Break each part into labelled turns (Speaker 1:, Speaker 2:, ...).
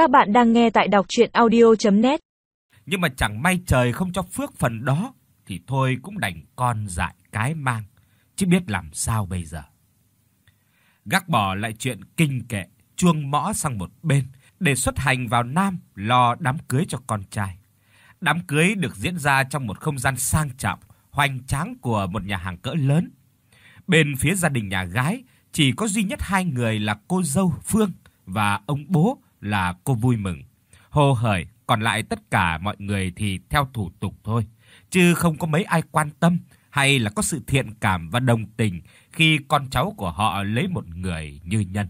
Speaker 1: Các bạn đang nghe tại đọc audio net
Speaker 2: Nhưng mà chẳng may trời không cho phước phần đó thì thôi cũng đành con dại cái mang, chứ biết làm sao bây giờ. Gác bỏ lại chuyện kinh kệ, chuông mõ sang một bên để xuất hành vào Nam lo đám cưới cho con trai. Đám cưới được diễn ra trong một không gian sang trọng, hoành tráng của một nhà hàng cỡ lớn. Bên phía gia đình nhà gái chỉ có duy nhất hai người là cô dâu Phương và ông bố là cô vui mừng. Hồ hởi, còn lại tất cả mọi người thì theo thủ tục thôi, chứ không có mấy ai quan tâm hay là có sự thiện cảm và đồng tình khi con cháu của họ lấy một người như nhân.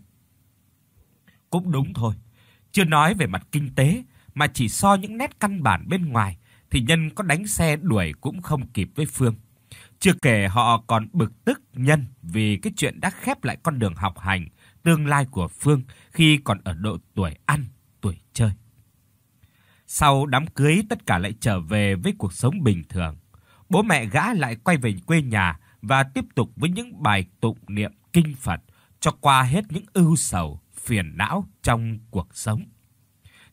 Speaker 2: Cũng đúng thôi, chưa nói về mặt kinh tế mà chỉ so những nét căn bản bên ngoài thì nhân có đánh xe đuổi cũng không kịp với Phương. Chưa kể họ còn bực tức nhân vì cái chuyện đã khép lại con đường học hành, tương lai của Phương khi còn ở độ tuổi ăn, tuổi chơi. Sau đám cưới tất cả lại trở về với cuộc sống bình thường. Bố mẹ gã lại quay về quê nhà và tiếp tục với những bài tụng niệm kinh Phật cho qua hết những ưu sầu, phiền não trong cuộc sống.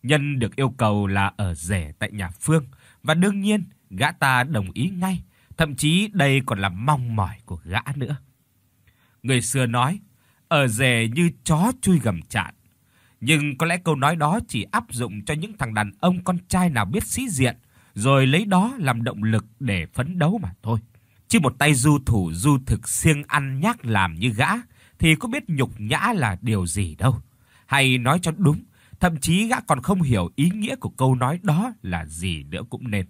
Speaker 2: Nhân được yêu cầu là ở rể tại nhà Phương và đương nhiên gã ta đồng ý ngay, thậm chí đây còn là mong mỏi của gã nữa. Người xưa nói, ở rể như chó chui gầm chạn. Nhưng có lẽ câu nói đó chỉ áp dụng cho những thằng đàn ông con trai nào biết sĩ diện, rồi lấy đó làm động lực để phấn đấu mà thôi. Chứ một tay du thủ du thực siêng ăn nhác làm như gã thì có biết nhục nhã là điều gì đâu. Hay nói cho đúng, thậm chí gã còn không hiểu ý nghĩa của câu nói đó là gì nữa cũng nên.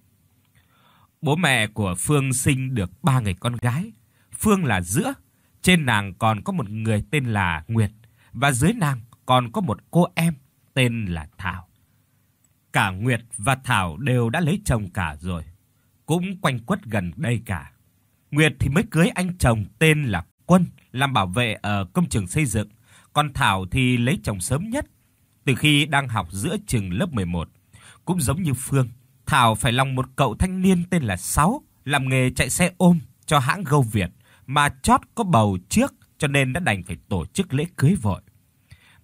Speaker 2: Bố mẹ của Phương sinh được ba người con gái. Phương là giữa, trên nàng còn có một người tên là Nguyệt và dưới nàng còn có một cô em tên là Thảo. Cả Nguyệt và Thảo đều đã lấy chồng cả rồi, cũng quanh quất gần đây cả. Nguyệt thì mới cưới anh chồng tên là Quân làm bảo vệ ở công trường xây dựng, còn Thảo thì lấy chồng sớm nhất, từ khi đang học giữa trường lớp 11. Cũng giống như Phương, Thảo phải lòng một cậu thanh niên tên là Sáu, làm nghề chạy xe ôm cho hãng Gâu Việt mà chót có bầu trước cho nên đã đành phải tổ chức lễ cưới vội.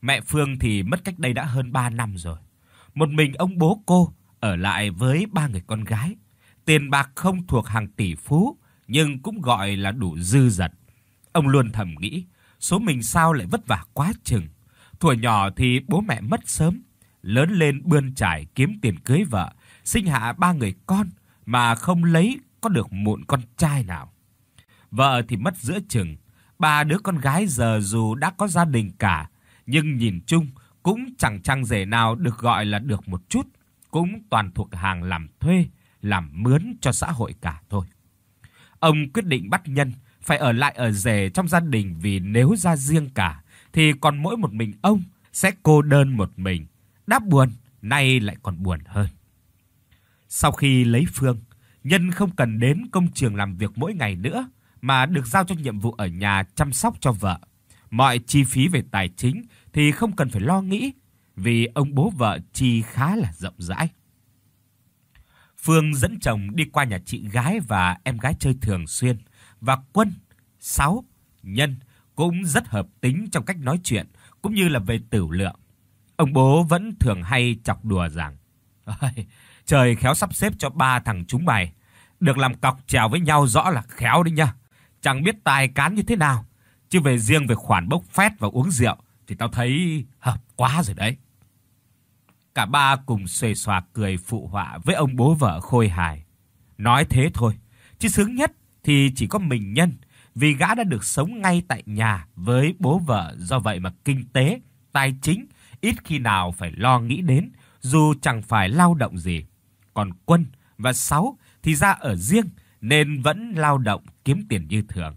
Speaker 2: Mẹ Phương thì mất cách đây đã hơn 3 năm rồi. Một mình ông bố cô ở lại với ba người con gái. Tiền bạc không thuộc hàng tỷ phú nhưng cũng gọi là đủ dư dật. Ông luôn thầm nghĩ, số mình sao lại vất vả quá chừng. Thuở nhỏ thì bố mẹ mất sớm, lớn lên bươn trải kiếm tiền cưới vợ, sinh hạ ba người con mà không lấy có được một con trai nào. Vợ thì mất giữa chừng, ba đứa con gái giờ dù đã có gia đình cả, nhưng nhìn chung cũng chẳng chăng rể nào được gọi là được một chút, cũng toàn thuộc hàng làm thuê, làm mướn cho xã hội cả thôi. Ông quyết định bắt nhân phải ở lại ở rể trong gia đình vì nếu ra riêng cả thì còn mỗi một mình ông sẽ cô đơn một mình, đáp buồn, nay lại còn buồn hơn. Sau khi lấy Phương, Nhân không cần đến công trường làm việc mỗi ngày nữa mà được giao cho nhiệm vụ ở nhà chăm sóc cho vợ. Mọi chi phí về tài chính thì không cần phải lo nghĩ vì ông bố vợ chi khá là rộng rãi. Phương dẫn chồng đi qua nhà chị gái và em gái chơi thường xuyên và Quân, Sáu, Nhân cũng rất hợp tính trong cách nói chuyện cũng như là về tử lượng. Ông bố vẫn thường hay chọc đùa rằng: "Trời khéo sắp xếp cho ba thằng chúng mày được làm cọc chèo với nhau rõ là khéo đấy nhá. Chẳng biết tài cán như thế nào, chứ về riêng về khoản bốc phét và uống rượu thì tao thấy hợp quá rồi đấy." Cả ba cùng xuề xòa cười phụ họa với ông bố vợ khôi hài. Nói thế thôi, chứ sướng nhất thì chỉ có mình Nhân, vì gã đã được sống ngay tại nhà với bố vợ, do vậy mà kinh tế, tài chính ít khi nào phải lo nghĩ đến, dù chẳng phải lao động gì. Còn Quân và Sáu thì ra ở riêng nên vẫn lao động kiếm tiền như thường.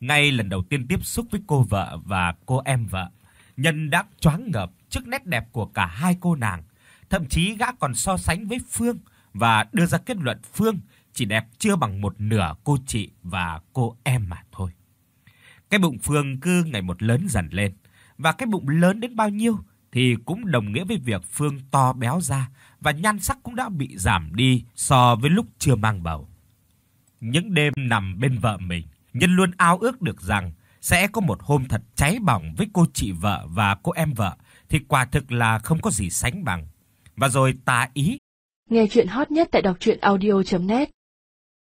Speaker 2: Ngay lần đầu tiên tiếp xúc với cô vợ và cô em vợ, Nhân đã choáng ngợp trước nét đẹp của cả hai cô nàng, thậm chí gã còn so sánh với Phương và đưa ra kết luận Phương chỉ đẹp chưa bằng một nửa cô chị và cô em mà thôi. Cái bụng Phương cứ ngày một lớn dần lên, và cái bụng lớn đến bao nhiêu thì cũng đồng nghĩa với việc Phương to béo ra và nhan sắc cũng đã bị giảm đi so với lúc chưa mang bầu. Những đêm nằm bên vợ mình, Nhân luôn ao ước được rằng sẽ có một hôm thật cháy bỏng với cô chị vợ và cô em vợ thì quả thực là không có gì sánh bằng. Và rồi tà ý.
Speaker 3: Nghe truyện hot nhất tại doctruyenaudio.net